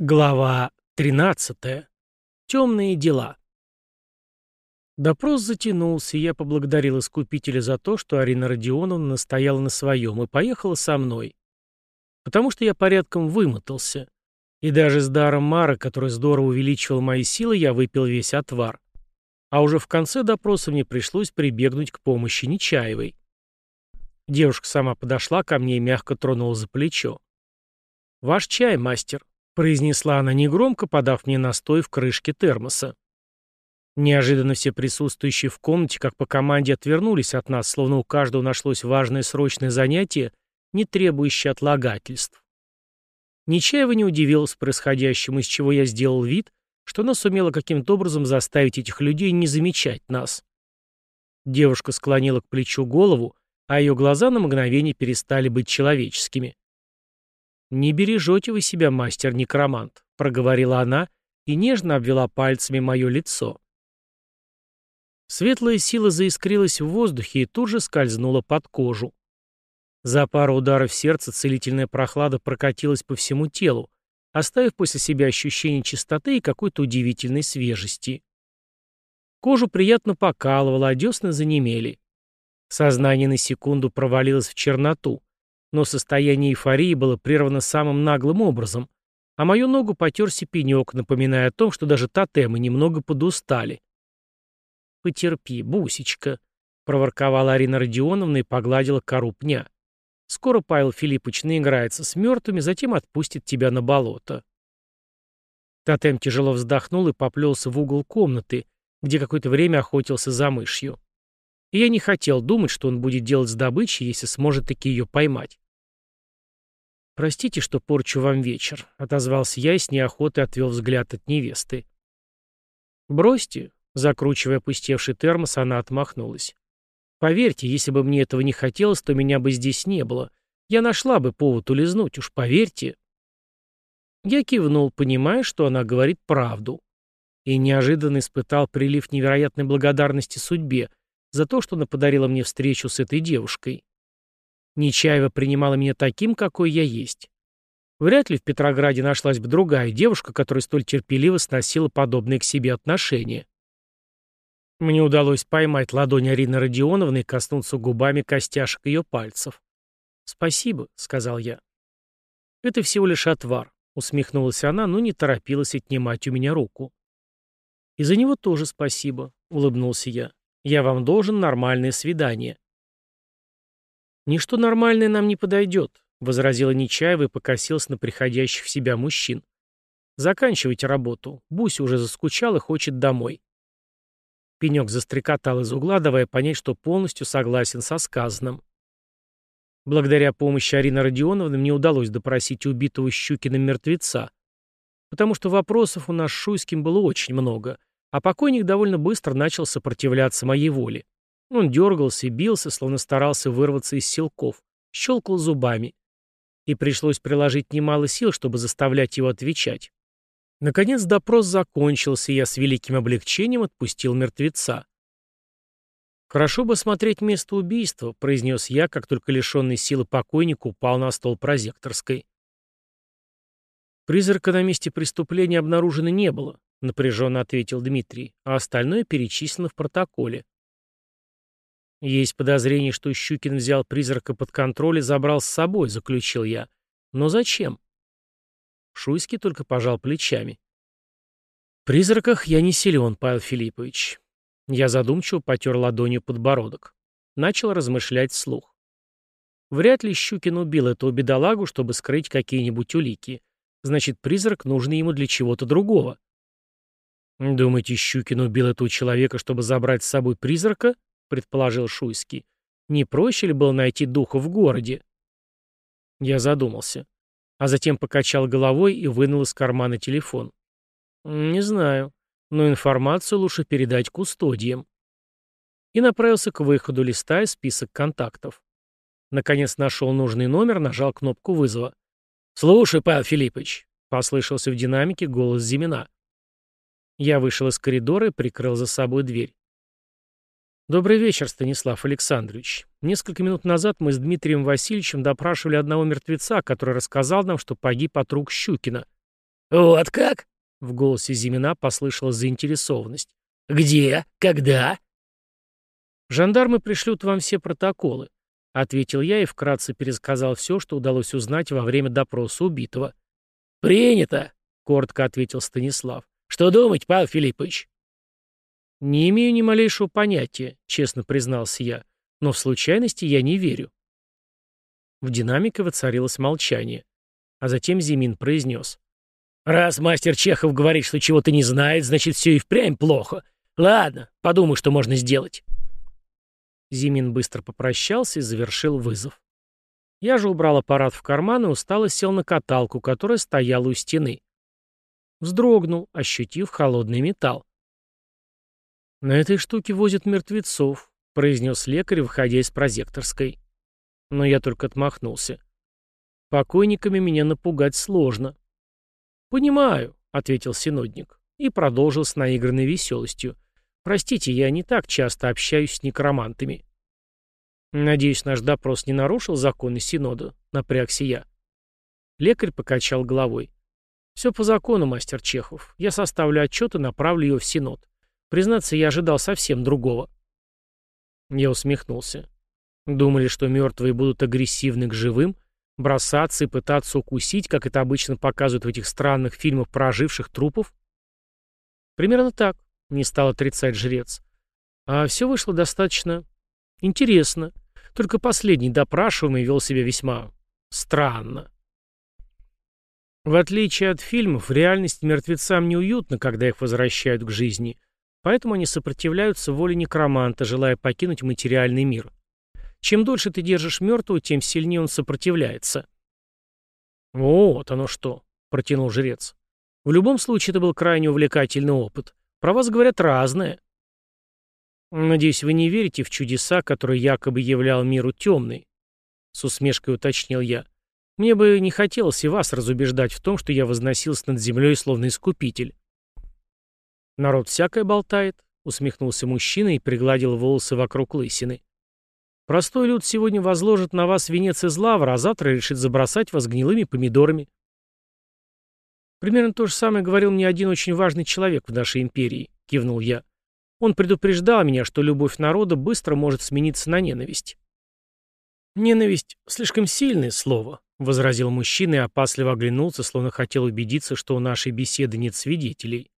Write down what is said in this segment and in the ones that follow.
Глава 13. Темные дела. Допрос затянулся, и я поблагодарил искупителя за то, что Арина Родионовна настояла на своем и поехала со мной. Потому что я порядком вымотался. И даже с даром Мара, который здорово увеличивал мои силы, я выпил весь отвар. А уже в конце допроса мне пришлось прибегнуть к помощи Нечаевой. Девушка сама подошла ко мне и мягко тронула за плечо. «Ваш чай, мастер», произнесла она негромко, подав мне настой в крышке термоса. Неожиданно все присутствующие в комнате, как по команде, отвернулись от нас, словно у каждого нашлось важное срочное занятие, не требующее отлагательств. Нечаева не удивилась происходящему, из чего я сделал вид, что она сумела каким-то образом заставить этих людей не замечать нас. Девушка склонила к плечу голову, а ее глаза на мгновение перестали быть человеческими. «Не бережете вы себя, мастер-некромант», — проговорила она и нежно обвела пальцами мое лицо. Светлая сила заискрилась в воздухе и тут же скользнула под кожу. За пару ударов сердца целительная прохлада прокатилась по всему телу, оставив после себя ощущение чистоты и какой-то удивительной свежести. Кожу приятно покалывало, а десны занемели. Сознание на секунду провалилось в черноту, но состояние эйфории было прервано самым наглым образом, а мою ногу потерся пенек, напоминая о том, что даже тотемы немного подустали. «Потерпи, бусечка», — проворковала Арина Родионовна и погладила кору пня. «Скоро Павел Филиппович наиграется с мертвыми, затем отпустит тебя на болото». Тотем тяжело вздохнул и поплелся в угол комнаты, где какое-то время охотился за мышью. И я не хотел думать, что он будет делать с добычей, если сможет таки ее поймать. «Простите, что порчу вам вечер», — отозвался я и с неохотой отвел взгляд от невесты. «Бросьте», — закручивая опустевший термос, она отмахнулась. «Поверьте, если бы мне этого не хотелось, то меня бы здесь не было. Я нашла бы повод улизнуть, уж поверьте». Я кивнул, понимая, что она говорит правду. И неожиданно испытал прилив невероятной благодарности судьбе, за то, что она подарила мне встречу с этой девушкой. Нечаева принимала меня таким, какой я есть. Вряд ли в Петрограде нашлась бы другая девушка, которая столь терпеливо сносила подобные к себе отношения. Мне удалось поймать ладонь Арины Родионовны и коснуться губами костяшек ее пальцев. «Спасибо», — сказал я. «Это всего лишь отвар», — усмехнулась она, но не торопилась отнимать у меня руку. «И за него тоже спасибо», — улыбнулся я. Я вам должен нормальное свидание». «Ничто нормальное нам не подойдет», — возразила Нечаева и покосилась на приходящих в себя мужчин. «Заканчивайте работу. Буся уже заскучал и хочет домой». Пенек застрекотал из угла, давая понять, что полностью согласен со сказанным. Благодаря помощи Арины Родионовны мне удалось допросить убитого Щукина мертвеца, потому что вопросов у нас с Шуйским было очень много, а покойник довольно быстро начал сопротивляться моей воле. Он дергался и бился, словно старался вырваться из силков, щелкал зубами. И пришлось приложить немало сил, чтобы заставлять его отвечать. Наконец допрос закончился, и я с великим облегчением отпустил мертвеца. «Хорошо бы смотреть место убийства», — произнес я, как только лишенный силы покойник упал на стол прозекторской. Призрака на месте преступления обнаружено не было. — напряженно ответил Дмитрий, а остальное перечислено в протоколе. «Есть подозрение, что Щукин взял призрака под контроль и забрал с собой», — заключил я. «Но зачем?» Шуйский только пожал плечами. «В призраках я не силен, Павел Филиппович». Я задумчиво потер ладонью подбородок. Начал размышлять вслух. Вряд ли Щукин убил эту бедолагу, чтобы скрыть какие-нибудь улики. Значит, призрак нужен ему для чего-то другого. «Думаете, Щукин убил этого человека, чтобы забрать с собой призрака?» — предположил Шуйский. «Не проще ли было найти духа в городе?» Я задумался, а затем покачал головой и вынул из кармана телефон. «Не знаю, но информацию лучше передать кустодиям». И направился к выходу, листая список контактов. Наконец нашел нужный номер, нажал кнопку вызова. «Слушай, Павел Филиппович», — послышался в динамике голос Зимина. Я вышел из коридора и прикрыл за собой дверь. «Добрый вечер, Станислав Александрович. Несколько минут назад мы с Дмитрием Васильевичем допрашивали одного мертвеца, который рассказал нам, что погиб от рук Щукина. «Вот как?» — в голосе Зимина послышалась заинтересованность. «Где? Когда?» «Жандармы пришлют вам все протоколы», — ответил я и вкратце пересказал все, что удалось узнать во время допроса убитого. «Принято», — коротко ответил Станислав. «Что думать, Павел Филиппович?» «Не имею ни малейшего понятия», — честно признался я, «но в случайности я не верю». В динамике воцарилось молчание. А затем Зимин произнес. «Раз мастер Чехов говорит, что чего-то не знает, значит, все и впрямь плохо. Ладно, подумай, что можно сделать». Зимин быстро попрощался и завершил вызов. Я же убрал аппарат в карман и устало сел на каталку, которая стояла у стены. Вздрогнул, ощутив холодный металл. «На этой штуке возят мертвецов», — произнес лекарь, выходя из прозекторской. Но я только отмахнулся. «Покойниками меня напугать сложно». «Понимаю», — ответил синодник и продолжил с наигранной веселостью. «Простите, я не так часто общаюсь с некромантами». «Надеюсь, наш допрос не нарушил законы Синода?» — напрягся я. Лекарь покачал головой. «Все по закону, мастер Чехов. Я составлю отчет и направлю ее в Синод. Признаться, я ожидал совсем другого. Я усмехнулся. Думали, что мертвые будут агрессивны к живым, бросаться и пытаться укусить, как это обычно показывают в этих странных фильмах про оживших трупов? Примерно так, не стал отрицать жрец. А все вышло достаточно интересно. Только последний допрашиваемый вел себя весьма странно. В отличие от фильмов, в реальности мертвецам неуютно, когда их возвращают к жизни, Поэтому они сопротивляются воле некроманта, желая покинуть материальный мир. Чем дольше ты держишь мертвого, тем сильнее он сопротивляется. «Вот оно что», — протянул жрец. «В любом случае, это был крайне увлекательный опыт. Про вас говорят разное». «Надеюсь, вы не верите в чудеса, которые якобы являл миру темный?» С усмешкой уточнил я. «Мне бы не хотелось и вас разубеждать в том, что я возносился над землей словно искупитель». «Народ всякое болтает», — усмехнулся мужчина и пригладил волосы вокруг лысины. «Простой люд сегодня возложит на вас венец из лавра, а завтра решит забросать вас гнилыми помидорами». «Примерно то же самое говорил мне один очень важный человек в нашей империи», — кивнул я. «Он предупреждал меня, что любовь народа быстро может смениться на ненависть». «Ненависть — слишком сильное слово», — возразил мужчина и опасливо оглянулся, словно хотел убедиться, что у нашей беседы нет свидетелей.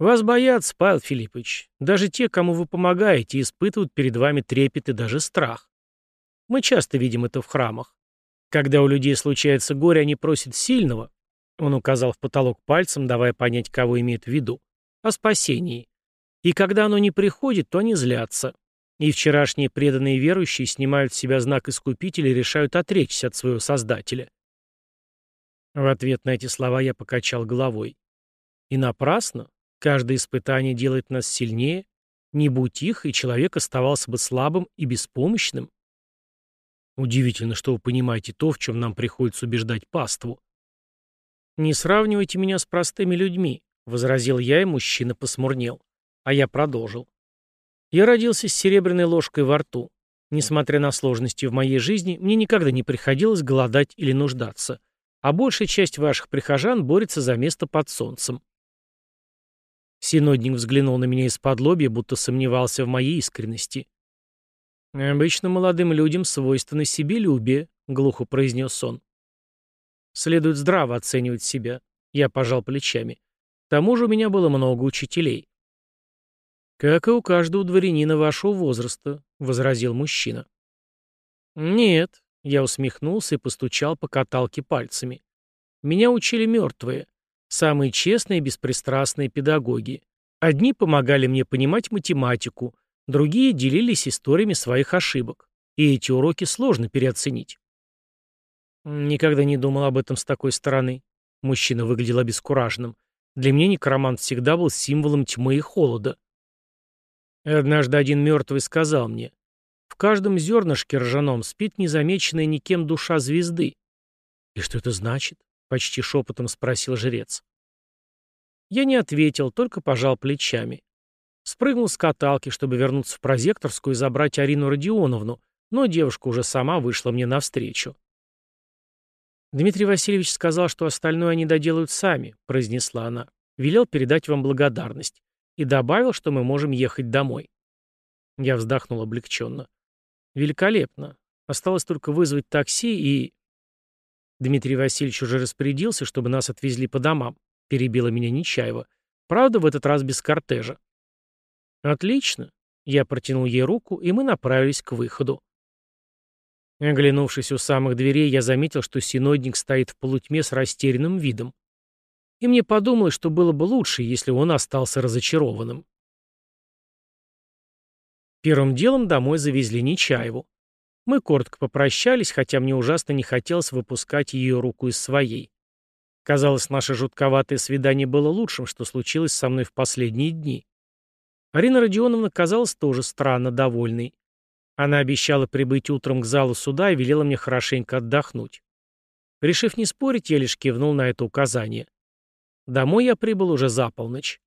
Вас боятся, Павел Филиппович. Даже те, кому вы помогаете, испытывают перед вами трепет и даже страх. Мы часто видим это в храмах. Когда у людей случается горе, они просят сильного, он указал в потолок пальцем, давая понять, кого имеет в виду, о спасении. И когда оно не приходит, то они злятся. И вчерашние преданные верующие снимают с себя знак искупителя и решают отречься от своего Создателя. В ответ на эти слова я покачал головой. И напрасно. Каждое испытание делает нас сильнее. Не будь их, и человек оставался бы слабым и беспомощным. Удивительно, что вы понимаете то, в чем нам приходится убеждать паству. «Не сравнивайте меня с простыми людьми», — возразил я, и мужчина посмурнел. А я продолжил. «Я родился с серебряной ложкой во рту. Несмотря на сложности в моей жизни, мне никогда не приходилось голодать или нуждаться, а большая часть ваших прихожан борется за место под солнцем. Синодник взглянул на меня из-под лобья, будто сомневался в моей искренности. «Обычно молодым людям свойственно себелюбие», — глухо произнес он. «Следует здраво оценивать себя», — я пожал плечами. «К тому же у меня было много учителей». «Как и у каждого дворянина вашего возраста», — возразил мужчина. «Нет», — я усмехнулся и постучал по каталке пальцами. «Меня учили мертвые. Самые честные и беспристрастные педагоги. Одни помогали мне понимать математику, другие делились историями своих ошибок. И эти уроки сложно переоценить. Никогда не думал об этом с такой стороны. Мужчина выглядел обескураженным. Для меня некромант всегда был символом тьмы и холода. Однажды один мертвый сказал мне, «В каждом зернышке ржаном спит незамеченная никем душа звезды». «И что это значит?» Почти шепотом спросил жрец. Я не ответил, только пожал плечами. Спрыгнул с каталки, чтобы вернуться в прозекторскую и забрать Арину Родионовну, но девушка уже сама вышла мне навстречу. «Дмитрий Васильевич сказал, что остальное они доделают сами», — произнесла она. «Велел передать вам благодарность. И добавил, что мы можем ехать домой». Я вздохнул облегченно. «Великолепно. Осталось только вызвать такси и...» Дмитрий Васильевич уже распорядился, чтобы нас отвезли по домам. Перебила меня Нечаева. Правда, в этот раз без кортежа. «Отлично». Я протянул ей руку, и мы направились к выходу. Оглянувшись у самых дверей, я заметил, что синодник стоит в полутьме с растерянным видом. И мне подумалось, что было бы лучше, если он остался разочарованным. Первым делом домой завезли Нечаеву. Мы коротко попрощались, хотя мне ужасно не хотелось выпускать ее руку из своей. Казалось, наше жутковатое свидание было лучшим, что случилось со мной в последние дни. Арина Родионовна казалась тоже странно довольной. Она обещала прибыть утром к залу суда и велела мне хорошенько отдохнуть. Решив не спорить, я лишь кивнул на это указание. Домой я прибыл уже за полночь.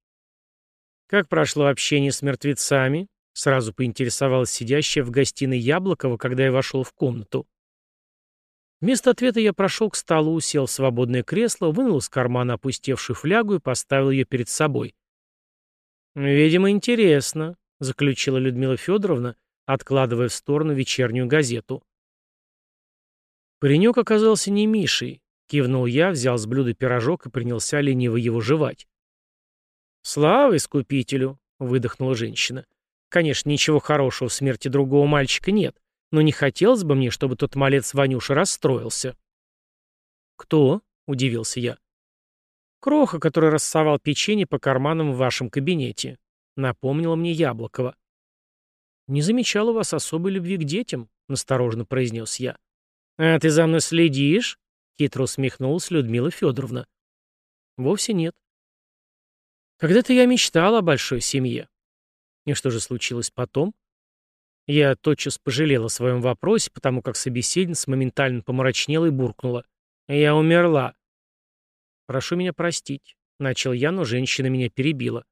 «Как прошло общение с мертвецами?» — сразу поинтересовалась сидящая в гостиной Яблокова, когда я вошел в комнату. Вместо ответа я прошел к столу, сел в свободное кресло, вынул из кармана опустевшую флягу и поставил ее перед собой. «Видимо, интересно», — заключила Людмила Федоровна, откладывая в сторону вечернюю газету. Паренек оказался не Мишей. Кивнул я, взял с блюда пирожок и принялся лениво его жевать. «Слава искупителю!» — выдохнула женщина. «Конечно, ничего хорошего в смерти другого мальчика нет, но не хотелось бы мне, чтобы тот малец Ванюша расстроился». «Кто?» — удивился я. «Кроха, который рассовал печенье по карманам в вашем кабинете», — напомнила мне Яблокова. «Не замечал у вас особой любви к детям», — настороженно произнес я. «А ты за мной следишь?» — хитро усмехнулась Людмила Федоровна. «Вовсе нет». «Когда-то я мечтала о большой семье». И что же случилось потом? Я тотчас пожалела о своем вопросе, потому как собеседница моментально помрачнела и буркнула. «Я умерла». «Прошу меня простить», — начал я, но женщина меня перебила.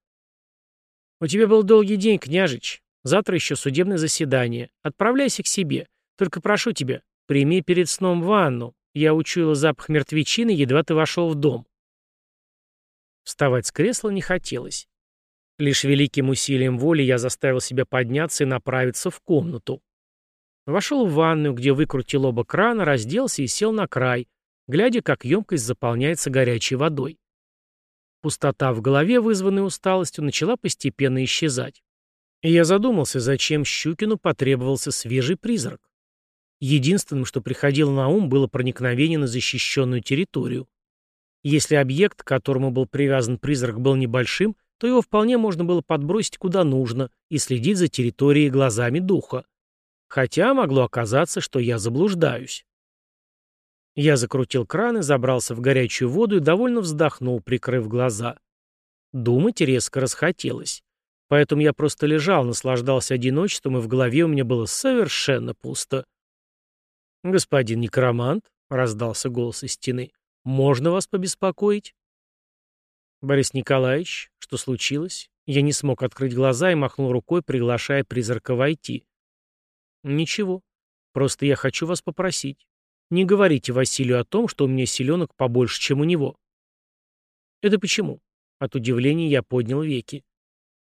«У тебя был долгий день, княжич. Завтра еще судебное заседание. Отправляйся к себе. Только прошу тебя, прими перед сном ванну. Я учуяла запах мертвечины, едва ты вошел в дом. Вставать с кресла не хотелось. Лишь великим усилием воли я заставил себя подняться и направиться в комнату. Вошел в ванную, где выкрутил оба крана, разделся и сел на край, глядя, как емкость заполняется горячей водой. Пустота в голове, вызванная усталостью, начала постепенно исчезать. И я задумался, зачем Щукину потребовался свежий призрак. Единственным, что приходило на ум, было проникновение на защищенную территорию. Если объект, к которому был привязан призрак, был небольшим, то его вполне можно было подбросить куда нужно и следить за территорией глазами духа. Хотя могло оказаться, что я заблуждаюсь. Я закрутил кран и забрался в горячую воду и довольно вздохнул, прикрыв глаза. Думать резко расхотелось. Поэтому я просто лежал, наслаждался одиночеством, и в голове у меня было совершенно пусто. «Господин некромант», — раздался голос из стены, — «можно вас побеспокоить?» «Борис Николаевич, что случилось?» Я не смог открыть глаза и махнул рукой, приглашая призрака войти. «Ничего. Просто я хочу вас попросить. Не говорите Василию о том, что у меня селенок побольше, чем у него». «Это почему?» От удивления я поднял веки.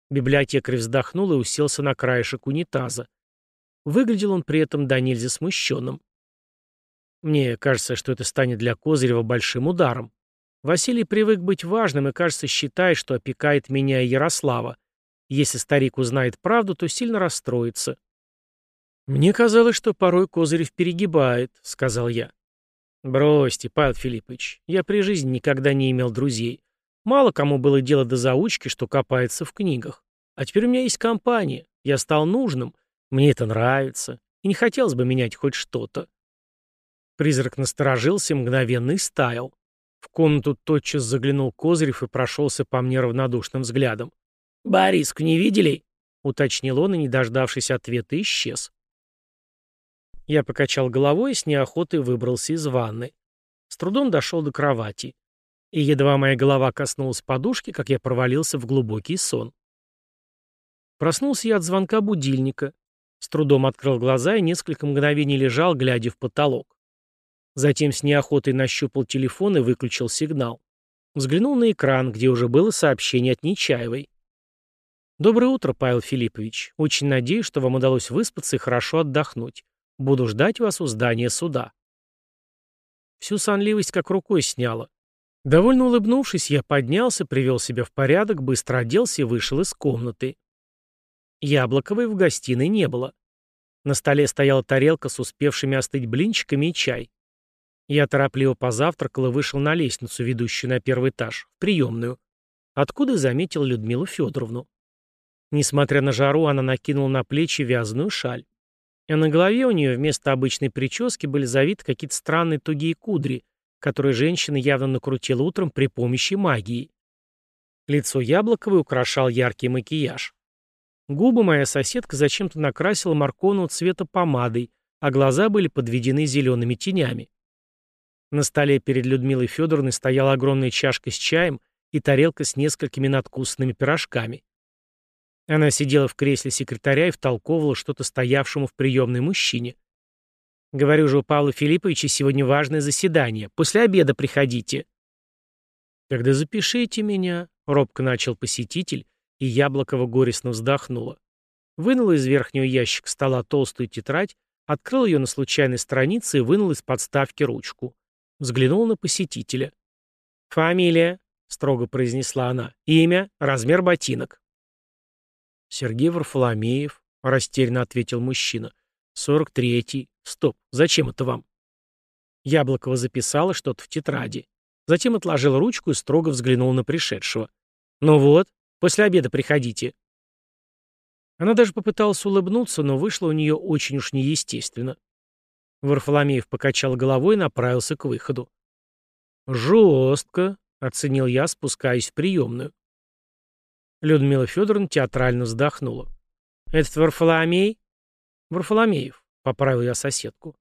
Библиотекарь вздохнул и уселся на краешек унитаза. Выглядел он при этом до нельзя смущенным. Мне кажется, что это станет для Козырева большим ударом. Василий привык быть важным и, кажется, считает, что опекает меня и Ярослава. Если старик узнает правду, то сильно расстроится. «Мне казалось, что порой Козырев перегибает», — сказал я. «Бросьте, Павел Филиппович, я при жизни никогда не имел друзей. Мало кому было дело до заучки, что копается в книгах. А теперь у меня есть компания. Я стал нужным. Мне это нравится. И не хотелось бы менять хоть что-то. Призрак насторожился, мгновенно и стаял. В комнату тотчас заглянул Козырев и прошелся по мне равнодушным взглядом. «Бориску не видели?» — уточнил он и, не дождавшись ответа, исчез. Я покачал головой и с неохотой выбрался из ванны. С трудом дошел до кровати. И едва моя голова коснулась подушки, как я провалился в глубокий сон. Проснулся я от звонка будильника. С трудом открыл глаза и несколько мгновений лежал, глядя в потолок. Затем с неохотой нащупал телефон и выключил сигнал. Взглянул на экран, где уже было сообщение от Нечаевой. «Доброе утро, Павел Филиппович. Очень надеюсь, что вам удалось выспаться и хорошо отдохнуть. Буду ждать вас у здания суда». Всю сонливость как рукой сняло. Довольно улыбнувшись, я поднялся, привел себя в порядок, быстро оделся и вышел из комнаты. Яблоковой в гостиной не было. На столе стояла тарелка с успевшими остыть блинчиками и чай. Я торопливо позавтракал и вышел на лестницу, ведущую на первый этаж, в приемную, откуда заметил Людмилу Федоровну. Несмотря на жару, она накинула на плечи вязаную шаль. А на голове у нее вместо обычной прически были завиты какие-то странные тугие кудри, которые женщина явно накрутила утром при помощи магии. Лицо Яблоковой украшал яркий макияж. Губы моя соседка зачем-то накрасила морковного цвета помадой, а глаза были подведены зелеными тенями. На столе перед Людмилой Федоровной стояла огромная чашка с чаем и тарелка с несколькими надкусанными пирожками. Она сидела в кресле секретаря и втолковывала что-то стоявшему в приемной мужчине. «Говорю же у Павла Филипповича, сегодня важное заседание. После обеда приходите». «Тогда запишите меня», — робко начал посетитель, и Яблокова горестно вздохнула. Вынула из верхнего ящика стола толстую тетрадь, открыл ее на случайной странице и вынул из подставки ручку. Взглянул на посетителя. «Фамилия», — строго произнесла она, — «имя, размер ботинок». «Сергей Варфоломеев», — растерянно ответил мужчина. «Сорок третий. Стоп, зачем это вам?» Яблокова записала что-то в тетради. Затем отложила ручку и строго взглянула на пришедшего. «Ну вот, после обеда приходите». Она даже попыталась улыбнуться, но вышло у нее очень уж неестественно. Варфоломеев покачал головой и направился к выходу. «Жестко», — оценил я, спускаясь в приемную. Людмила Федоровна театрально вздохнула. «Этот Варфоломей?» «Варфоломеев», — поправил я соседку.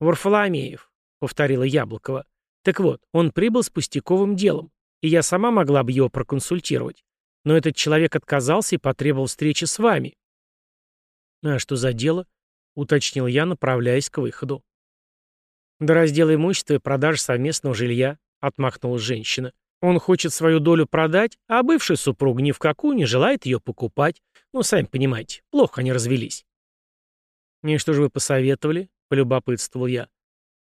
«Варфоломеев», — повторила Яблокова. «Так вот, он прибыл с пустяковым делом, и я сама могла бы его проконсультировать. Но этот человек отказался и потребовал встречи с вами». «А что за дело?» — уточнил я, направляясь к выходу. «До раздела имущества и продажи совместного жилья», — отмахнулась женщина. Он хочет свою долю продать, а бывший супруг ни в какую не желает ее покупать. Ну, сами понимаете, плохо они развелись. «И что же вы посоветовали?» — полюбопытствовал я.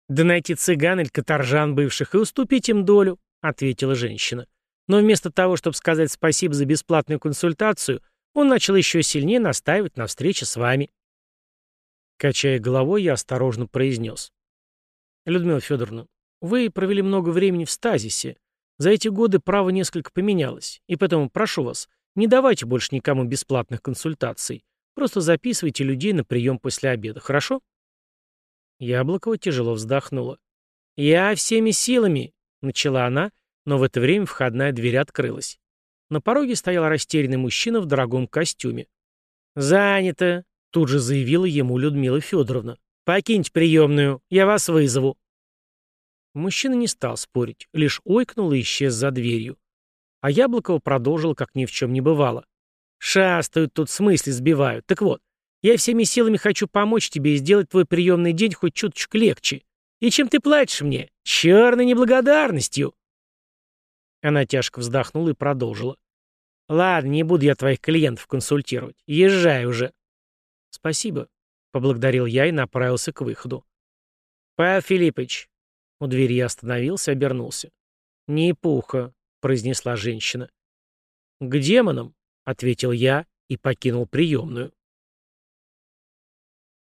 «Да найти цыган или каторжан бывших и уступить им долю», — ответила женщина. Но вместо того, чтобы сказать спасибо за бесплатную консультацию, он начал еще сильнее настаивать на встрече с вами. Качая головой, я осторожно произнес. «Людмила Федоровна, вы провели много времени в стазисе. За эти годы право несколько поменялось, и поэтому прошу вас, не давайте больше никому бесплатных консультаций. Просто записывайте людей на прием после обеда, хорошо?» Яблокова тяжело вздохнула. «Я всеми силами», — начала она, но в это время входная дверь открылась. На пороге стоял растерянный мужчина в дорогом костюме. «Занято», — тут же заявила ему Людмила Федоровна. «Покиньте приемную, я вас вызову». Мужчина не стал спорить, лишь ойкнул и исчез за дверью. А Яблокова продолжил, как ни в чем не бывало. «Шастают тут, смысле сбивают. Так вот, я всеми силами хочу помочь тебе и сделать твой приемный день хоть чуточку легче. И чем ты платишь мне? Черной неблагодарностью!» Она тяжко вздохнула и продолжила. «Ладно, не буду я твоих клиентов консультировать. Езжай уже». «Спасибо», — поблагодарил я и направился к выходу. «Павел Филиппович, у двери я остановился, обернулся. «Не пуха», — произнесла женщина. «К демонам», — ответил я и покинул приемную.